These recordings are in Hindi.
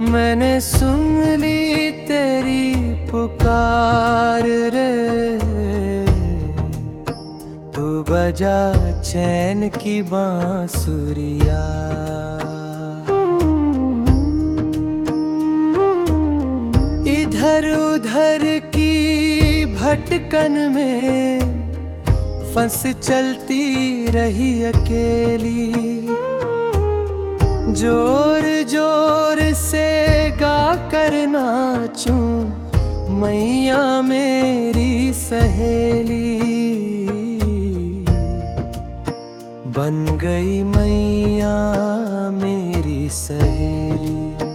मैंने सुन ली तेरी पुकार रे। तू बजा चैन की बांसुरिया। इधर उधर की भटकन में फंस चलती रही अकेली। ज़ोर से गा करना चू मैया मेरी सहेली? बन गई मैया मेरी सहेली।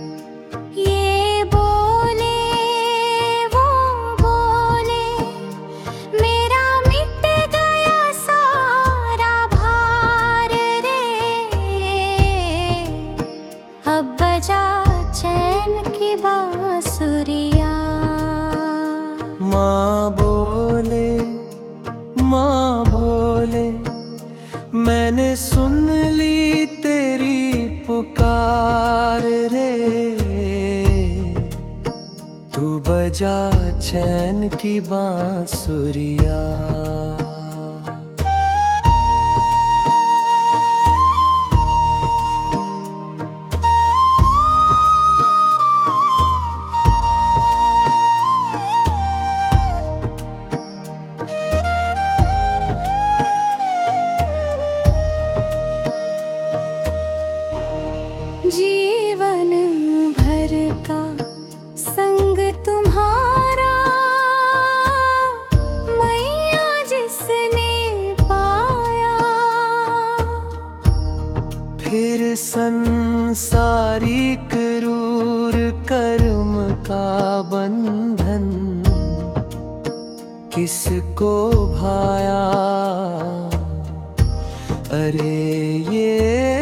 बांसुरिया माँ बोले माँ बोले, मैंने सुन ली तेरी पुकार रे। तू बजा चैन की बांसुरिया। जीवन भर का संग तुम्हारा। मैया जिसने पाया। फिर संसारी क्रूर कर्म का बंधन किसको भाया? अरे ये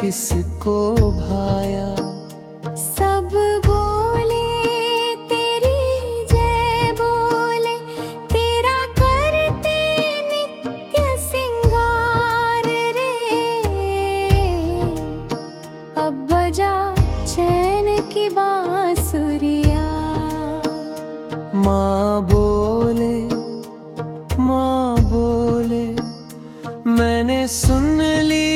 किसको भाया? सब बोले तेरी जय बोले तेरा करते नित्य सिंगार रे। अब बजा चैन की बांसुरिया। माँ बोले माँ बोले मैंने सुन ली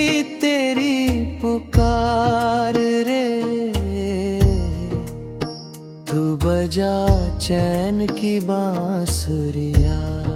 बजा चैन की बांसुरिया।